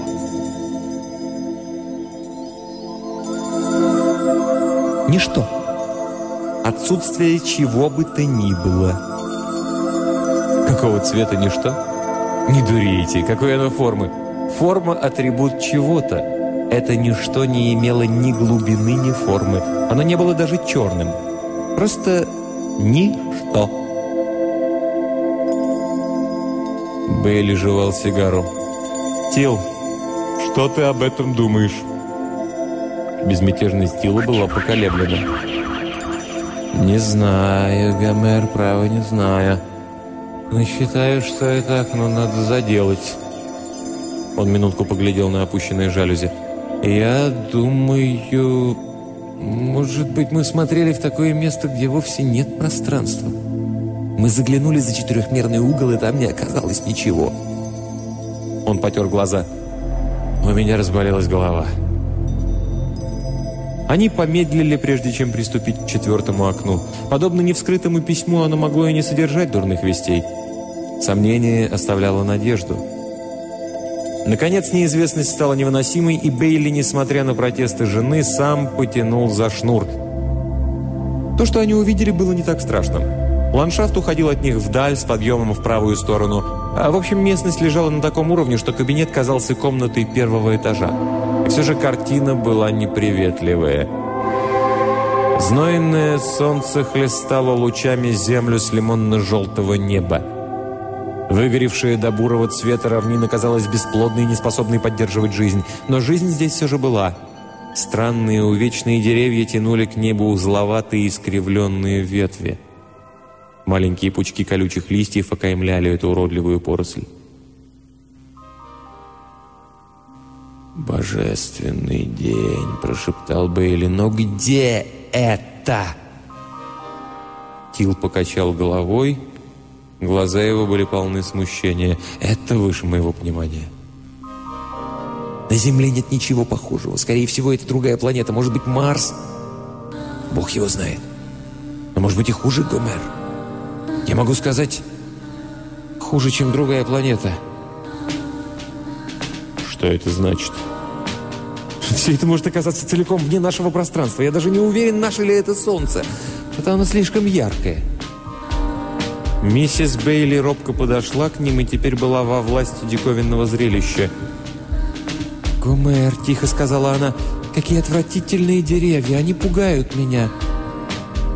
Ничто. Отсутствие чего бы то ни было. Какого цвета ничто? Не дурейте, какой оно формы? Форма – атрибут чего-то. Это ничто не имело ни глубины, ни формы. Оно не было даже черным. Просто ничто. Бейли жевал сигару. «Тил, что ты об этом думаешь?» Безмятежность Тила была поколеблена. «Не знаю, Гомер, право не знаю. Но считаю, что это окно надо заделать». Он минутку поглядел на опущенные жалюзи. «Я думаю, может быть, мы смотрели в такое место, где вовсе нет пространства. Мы заглянули за четырехмерный угол, и там не оказалось ничего». Он потер глаза. «У меня разболелась голова». Они помедлили, прежде чем приступить к четвертому окну. Подобно невскрытому письму, оно могло и не содержать дурных вестей. Сомнение оставляло надежду. Наконец, неизвестность стала невыносимой, и Бейли, несмотря на протесты жены, сам потянул за шнур. То, что они увидели, было не так страшно. Ландшафт уходил от них вдаль с подъемом в правую сторону, а в общем местность лежала на таком уровне, что кабинет казался комнатой первого этажа. И все же картина была неприветливая. Знойное солнце хлестало лучами землю с лимонно-желтого неба. Выгоревшая до бурого цвета равнина казалась бесплодной и неспособной поддерживать жизнь. Но жизнь здесь все же была. Странные увечные деревья тянули к небу узловатые искривленные ветви. Маленькие пучки колючих листьев окаймляли эту уродливую поросль. «Божественный день!» – прошептал Бейли. «Но где это?» Тил покачал головой – Глаза его были полны смущения. Это выше моего понимания. На Земле нет ничего похожего. Скорее всего, это другая планета. Может быть, Марс? Бог его знает. Но может быть и хуже Гомер. Я могу сказать, хуже, чем другая планета. Что это значит? [LAUGHS] Все это может оказаться целиком вне нашего пространства. Я даже не уверен, наше ли это Солнце. Это оно слишком яркое. Миссис Бейли робко подошла к ним и теперь была во власти диковинного зрелища. «Гомер», — тихо сказала она, — «какие отвратительные деревья, они пугают меня».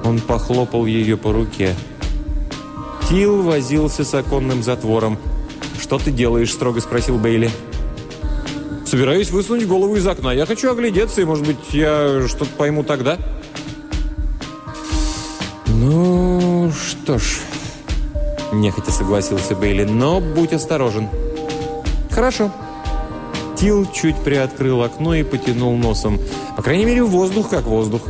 Он похлопал ее по руке. Тил возился с оконным затвором. «Что ты делаешь?» – строго спросил Бейли. «Собираюсь высунуть голову из окна. Я хочу оглядеться, и, может быть, я что-то пойму тогда». «Ну, что ж...» – нехотя согласился Бейли. «Но будь осторожен». «Хорошо». Тил чуть приоткрыл окно и потянул носом. По крайней мере, воздух как воздух.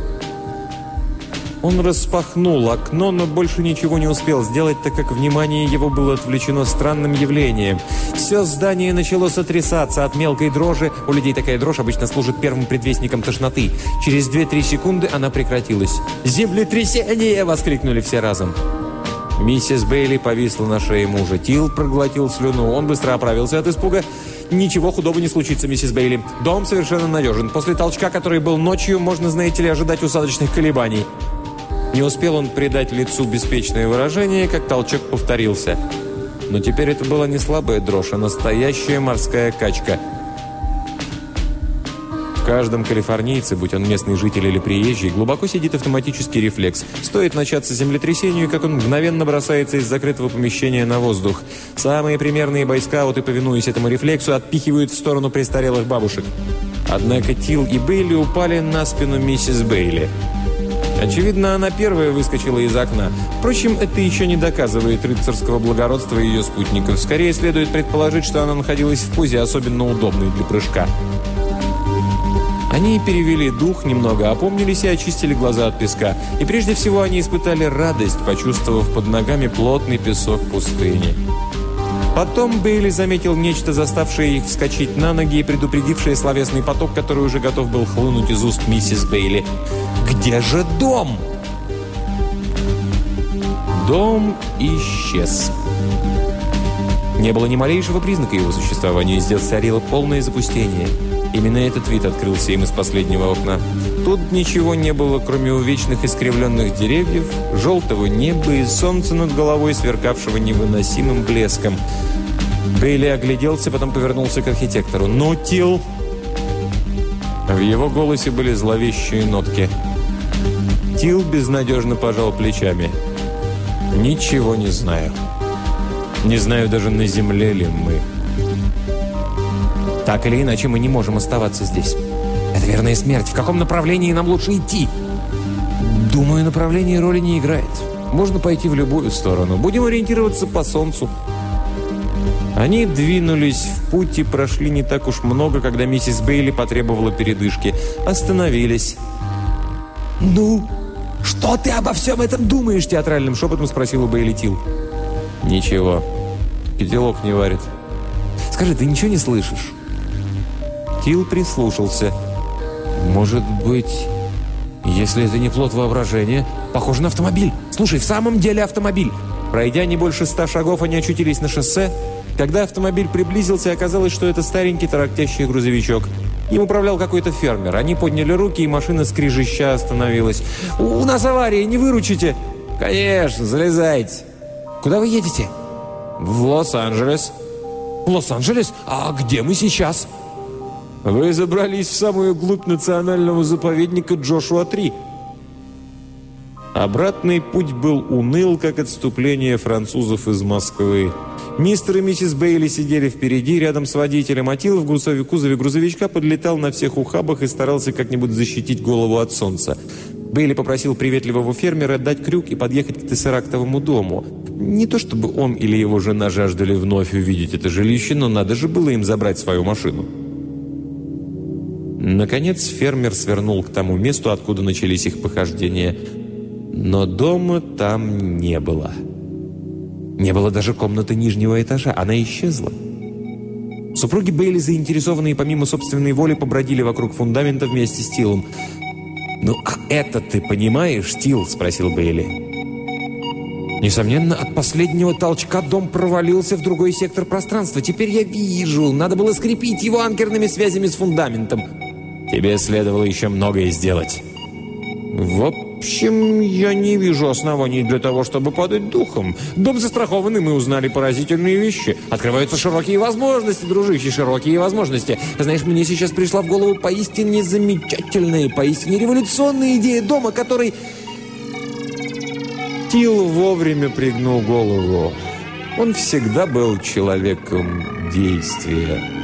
Он распахнул окно, но больше ничего не успел сделать, так как внимание его было отвлечено странным явлением. Все здание начало сотрясаться от мелкой дрожи. У людей такая дрожь обычно служит первым предвестником тошноты. Через 2-3 секунды она прекратилась. «Землетрясение!» – воскликнули все разом. Миссис Бейли повисла на шее мужа. Тил проглотил слюну. Он быстро оправился от испуга. «Ничего худого не случится, миссис Бейли. Дом совершенно надежен. После толчка, который был ночью, можно, знаете ли, ожидать усадочных колебаний». Не успел он придать лицу беспечное выражение, как толчок повторился. Но теперь это была не слабая дрожь, а настоящая морская качка – каждом калифорнийце, будь он местный житель или приезжий, глубоко сидит автоматический рефлекс. Стоит начаться землетрясению, как он мгновенно бросается из закрытого помещения на воздух. Самые примерные бойскауты, повинуясь этому рефлексу, отпихивают в сторону престарелых бабушек. Однако Тил и Бейли упали на спину миссис Бейли. Очевидно, она первая выскочила из окна. Впрочем, это еще не доказывает рыцарского благородства ее спутников. Скорее следует предположить, что она находилась в позе, особенно удобной для прыжка. Они перевели дух, немного опомнились и очистили глаза от песка. И прежде всего они испытали радость, почувствовав под ногами плотный песок пустыни. Потом Бейли заметил нечто, заставшее их вскочить на ноги и предупредившее словесный поток, который уже готов был хлынуть из уст миссис Бейли. «Где же дом?» Дом исчез. Не было ни малейшего признака его существования, здесь царило полное запустение. Именно этот вид открылся им из последнего окна. Тут ничего не было, кроме увечных искривленных деревьев, желтого неба и солнца над головой, сверкавшего невыносимым блеском. Бейли огляделся, потом повернулся к архитектору. «Ну, Тил!» В его голосе были зловещие нотки. Тил безнадежно пожал плечами. «Ничего не знаю. Не знаю даже, на земле ли мы». Так или иначе, мы не можем оставаться здесь. Это верная смерть. В каком направлении нам лучше идти? Думаю, направление роли не играет. Можно пойти в любую сторону. Будем ориентироваться по солнцу. Они двинулись в путь и прошли не так уж много, когда миссис Бейли потребовала передышки. Остановились. «Ну, что ты обо всем этом думаешь?» театральным шепотом спросила Бейли Тил. «Ничего. Котелок не варит». «Скажи, ты ничего не слышишь?» Тил прислушался. «Может быть, Если это не плод воображения, похоже на автомобиль. Слушай, в самом деле автомобиль. Пройдя не больше ста шагов, они очутились на шоссе. Когда автомобиль приблизился, оказалось, что это старенький тарактящий грузовичок. Им управлял какой-то фермер. Они подняли руки, и машина скрижища остановилась. «У нас авария, не выручите!» «Конечно, залезайте!» «Куда вы едете?» «В Лос-Анджелес». «В Лос-Анджелес? А где мы сейчас?» «Вы забрались в самую глубь национального заповедника Джошуа-3». Обратный путь был уныл, как отступление французов из Москвы. Мистер и миссис Бейли сидели впереди, рядом с водителем, а Тил в грузове, кузове грузовичка подлетал на всех ухабах и старался как-нибудь защитить голову от солнца. Бейли попросил приветливого фермера дать крюк и подъехать к Тессерактовому дому. Не то чтобы он или его жена жаждали вновь увидеть это жилище, но надо же было им забрать свою машину. Наконец фермер свернул к тому месту, откуда начались их похождения. Но дома там не было. Не было даже комнаты нижнего этажа. Она исчезла. Супруги Бейли, заинтересованные помимо собственной воли, побродили вокруг фундамента вместе с Тилом. «Ну, а это ты понимаешь, Тил?» – спросил Бейли. Несомненно, от последнего толчка дом провалился в другой сектор пространства. Теперь я вижу. Надо было скрепить его анкерными связями с фундаментом. Тебе следовало еще многое сделать. В общем, я не вижу оснований для того, чтобы падать духом. Дом застрахован, и мы узнали поразительные вещи. Открываются широкие возможности, дружище, широкие возможности. Знаешь, мне сейчас пришла в голову поистине замечательная, поистине революционная идея дома, который... Тил вовремя пригнул голову. Он всегда был человеком действия.